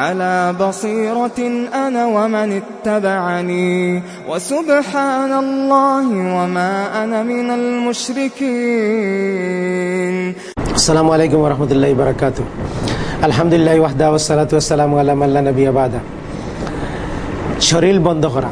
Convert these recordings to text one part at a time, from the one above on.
على بصيرة أنا ومن اتبعني وسبحان الله وما أنا من المشركين আসসালামু আলাইকুম রহমতুল্লাহ বারাকাত আলহামদুলিল্লাহ ওয়াহদা ওসালাত ওয়াসালাম আল্লাহ আল্লাহ নবী আবাদা শরীর বন্ধ করা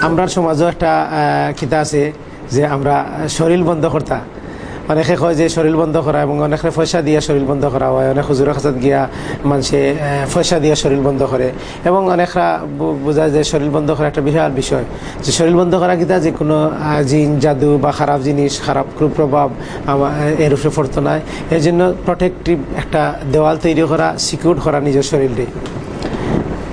আমরার সমাজও একটা আহ, কিতা আছে যে আমরা শরীর বন্ধ করতা অনেকে কয় যে শরীর বন্ধ করা এবং অনেকে পয়সা দিয়া শরীর বন্ধ করা হয়, অনেক হুজুরের কাছে গিয়া মানুষে পয়সা দিয়া শরীর বন্ধ করে। এবং অনেকরা বু- বোঝায় যে শরীর বন্ধ করা একটা বিশাল বিষয়। যে শরীর বন্ধ করা কিতা যে কোনো জিন, জাদু বা খারাপ জিনিস, খারাপ কুপ্রভাব এর উপরে পড়তো না এর জন্য প্রোটেক্টিভ একটা দেওয়াল তৈরি করা সিকিউর করা নিজের শরীরে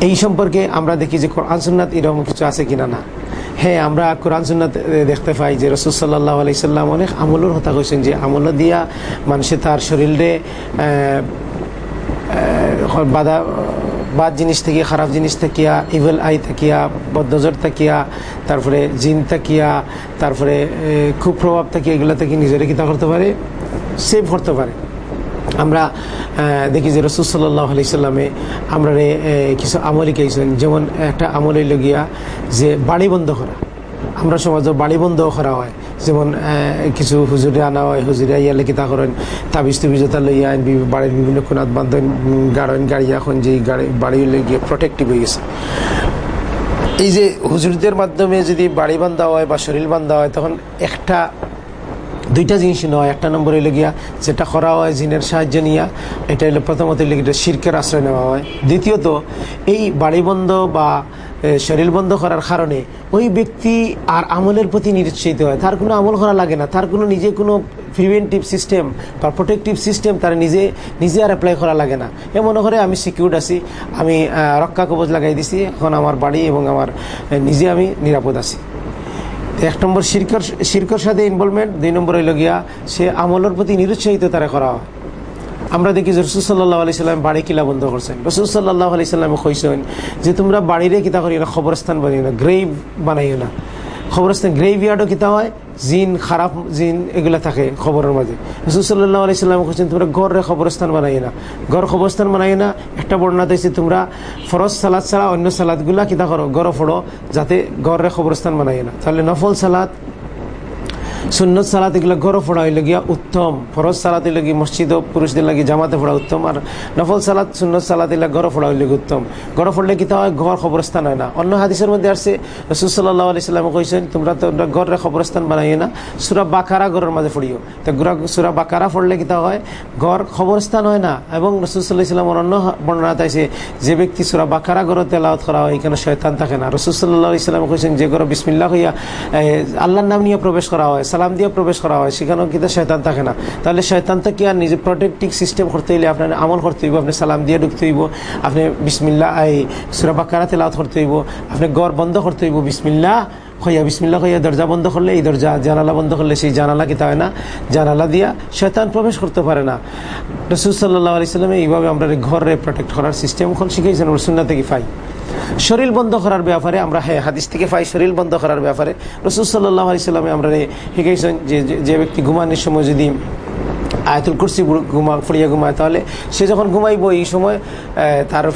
এই সম্পর্কে আমরা দেখি যে কোরআন এরকম কিছু আছে কিনা না। হ্যাঁ আমরা কোরআন, সুন্নাত দেখতে পাই যে রসুল সাল্লাহ আলাইসাল্লাম অনেক আমলের কথা কইছেন যে আমল দিয়া মানুষে তার শরীরে বাধা, বাদ জিনিস থেকে খারাপ জিনিস থাকিয়া ইভেল আই থাকিয়া, বদনজর থাকিয়া, তারপরে জিন থাকিয়া, তারপরে খুব প্রভাব থাকিয়া, এগুলো থেকে নিজেরা কিতা করতে পারে? সেভ করতে পারে। আমরা দেখি যে রসুল সাল্লাহ আলাইসাল্লামে আমরা রে, এ, কিছু আমলি কেছেন যেমন একটা আমলি লগিয়া যে বাড়ি বন্ধ করা। আমরা সমাজে বাড়ি বন্ধ করা হয়। যেমন কিছু হুজুরে আনা হয় হুজুরে ইয়ালে কিতা করেন তাবিজ তুবিজতা লইয়া আইন বাড়ির বিভিন্ন কোনাত বান্ধন গাড়ন গাড়ি এখন যে গাড়ি বাড়ি লইয়া প্রোটেক্টিভ হয়ে গেছে। এই যে হুজুরদের মাধ্যমে যদি বাড়ি বান্ধা হয় বা শরীর বান্ধা হয় তখন একটা দুইটা জিনিস নয়, একটা নম্বর হইলে গিয়া যেটা করা হয় জিনের সাহায্য নিয়া, এটা হলো প্রথমত হইলে গিয়ে শির্কের আশ্রয় নেওয়া হয়। দ্বিতীয়ত, এই বাড়ি বন্ধ বা শরীর বন্ধ করার কারণে ওই ব্যক্তি আর আমলের প্রতি নিরুৎসাহিত হয়। তার কোনো আমল করা লাগে না, তার কোনো নিজে কোনো প্রিভেন্টিভ সিস্টেম বা প্রোটেক্টিভ সিস্টেম তার নিজে নিজে আর অ্যাপ্লাই করা লাগে না। এ মনে করে আমি সিকিউর আছি, আমি রক্ষা কবচ লাগাই দিছি, এখন আমার বাড়ি এবং আমার নিজে আমি নিরাপদ আছি। এক নম্বর শিরকর শিরকর সাথে ইনভলভমেন্ট দুই নম্বর হইল গিয়া সে আমলের প্রতি নিরুৎসাহিত তারা করা। হয় আমরা দেখি রসুল সাল্লাহ আলি সাল্লাম বাড়ি কিলা বন্ধ করছেন। রসুল সাল্লাহ আলি সাল্লামে কইছেন যে, তোমরা বাড়িরে কিতা করিও না, খবরস্থান বানিও না গ্রেভ বানাইও না। খবরস্থান গ্রেভ ইয়ার্ডও কিতা হয় জিন খারাপ জিন, এগুলো থাকে খবরের মাঝে। রসুল্লাহ সাল্লাহ আলি সাল্লাম কইছেন, তোমরা ঘরে খবরস্থান বানাই না। ঘর খবরস্থান বানাই না, একটা বর্ণনা দিয়েছে, তোমরা ফরজ সালাদ ছাড়া অন্য সালাদগুলা কিতা করো গড় ফোড়ো, যাতে ঘরে খবরস্থান বানাই না। তাহলে নফল সালাদ সুন্নত সালাত এগুলো গরো ফোড়া হইলে গিয়া উত্তম। ফরজ সালাত গিয়ে মসজিদ পুরুষদের লাগে জামাতে ফোড়া উত্তম। আর নফল সালাত, সুন্নত সালাত এগুলো গরো ফোড়া হইলে উত্তম। গরো ফোড়লে কি হয়? ঘর খবরস্থান হয় না। অন্য হাদিসের মধ্যে আসছে, রসুল সাল্লাহ আলি সাল্লাম কইছেন, তোমরা তো ঘরের খবরস্থান বানাইও না, সুরা বাকারা ঘরের মাঝে ফড়িও তো সুরা বাকারা ফড়লে কি হয়? ঘর খবরস্থান হয় না। এবং রসুল সাল্লাহ ইসলামের অন্য বর্ণনা তাইছে যে ব্যক্তি সুরা বাকারা ঘর তেলাওয়াত করা হয়, এখানে শয়তান থাকে না। রসুল সাল্লাহ ইসলাম কইছেন, যে ঘর বিসমিল্লাহ হইয়া আল্লাহর নাম নিয়ে প্রবেশ করা হয় সালাম দিয়ে প্রবেশ করা হয়, সেখানেও কিন্তু শয়তান থাকে না। তাহলে শয়তান কি আর নিজের প্রোটেক্টিভ সিস্টেম করতে হইলে আপনার আমল করতে হইব, আপনি সালাম দিয়ে ঢুকতে হইব, আপনি বিসমিল্লা এই সুরা বাকারা করতে হইব, আপনি গড় বন্ধ করতে হইব, বিসমিল্লাহ হইয়া বিসমিল্লা হইয়া দরজা বন্ধ করলে এই দরজা জানালা বন্ধ করলে সেই জানালা কি হয় না? জানালা দিয়া শয়তান প্রবেশ করতে পারে না। রসুল সাল্লাহ আলি সাল্লামে এইভাবে আমরা ঘরে প্রোটেক্ট করার সিস্টেম এখন শিখেছেন সুন্না থেকে পাই। শরীর বন্ধ করার ব্যাপারে আমরা হ্যাঁ হাদিস থেকে পাই শরীর বন্ধ করার ব্যাপারে। রসুল সাল্লাহ আলি সাল্লামে আমরা শিখেছেন যে যে- ব্যক্তি ঘুমানোর সময় যদি আয়তুল কুরসি ঘুমা ফুড়িয়া ঘুমায় তাহলে সে যখন ঘুমাইব এই সময় তার আহ,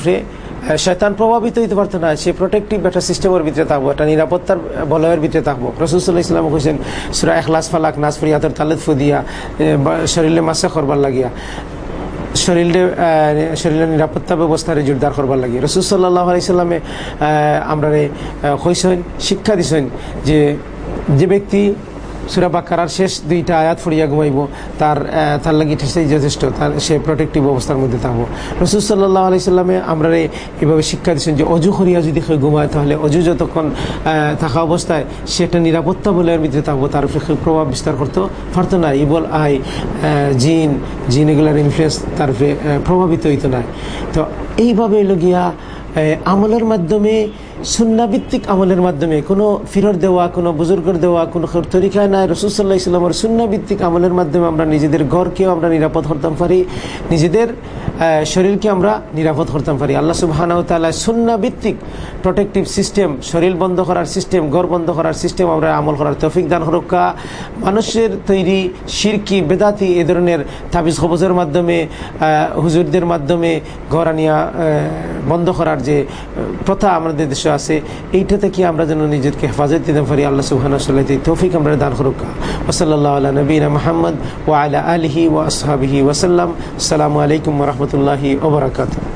শয়তান প্রভাবিত হইতে পারতো না। সে প্রোটেক্টিভ একটা সিস্টেমের ভিতরে থাকব, একটা নিরাপত্তার বলয়ের ভিতরে থাকব। রসুল্লাহ ইসলাম কইছেন, সুরা এখলাস ফালাক নাস ফরিয়াতর তালেদ ফুদিয়া শরীরে মাসে করবার লাগিয়া, শরীরে শরীরের নিরাপত্তা ব্যবস্থারে জোরদার করবার লাগে রসুল সাল্লাহ আলাইসাল্লামে আমরা কইসেন শিক্ষা দিছেন যে যে ব্যক্তি সুরা বাক্কারার শেষ দুইটা আয়াত ফুড়িয়া ঘুমাইব, তার তার লাগি সেই যথেষ্ট, তার সে প্রোটেক্টিভ অবস্থার মধ্যে থাকব। রসুল সাল্লাহ আলাইসাল্লামে আমরা এভাবে শিক্ষা দিচ্ছেন যে অজু করিয়া যদি কেউ ঘুমায়, তাহলে অজু যতক্ষণ থাকা অবস্থায় সেটা নিরাপত্তা বলের ভিতরে থাকব, তার উপরে প্রভাব বিস্তার করতে পারতো না, ইবল আই জিন জিন এগুলার ইনফ্লুয়েন্স তার প্রভাবিত হইতো না। তো এইভাবে এলো গিয়া আমলের মাধ্যমে সুন্নাভিত্তিক আমলের মাধ্যমে, কোনো ফিরর দেওয়া, কোনো বুজুর্গর দেওয়া, কোনো তরিকায় নাই রসুল্লাহ ইসলামের সুন্নাভিত্তিক আমলের মাধ্যমে আমরা নিজেদের ঘরকেও আমরা নিরাপদ করতাম পারি, নিজেদের শরীরকে আমরা নিরাপদ করতাম পারি। আল্লাহ সুবাহানাউ তাল্লাহ সুন্নাভিত্তিক প্রোটেকটিভ সিস্টেম শরীর বন্ধ করার সিস্টেম ঘর বন্ধ করার সিস্টেম আমরা আমল করার তৌফিক দান হরক্কা মানুষের তৈরি শিরকি, বেদাতি এ ধরনের তাবিজ খবজের মাধ্যমে হুজুরদের মাধ্যমে ঘর আনিয়া বন্ধ করার যে প্রথা আমাদের দেশে আছে এইটা থেকে আমরা যেন নিজেকে হেফাজত দিতে পারি আল্লাহ সুবহানাহু তৌফিক আমরা দান করুকা ওসল্লাহ আল্লাহ নবীনা মোহাম্মদ ওয়া আলা আলিহি ওয়া আসহাবিহি ওয়াসাল্লাম আসসালামু আলাইকুম রহমতুল্লাহি ওবরাকাতুহ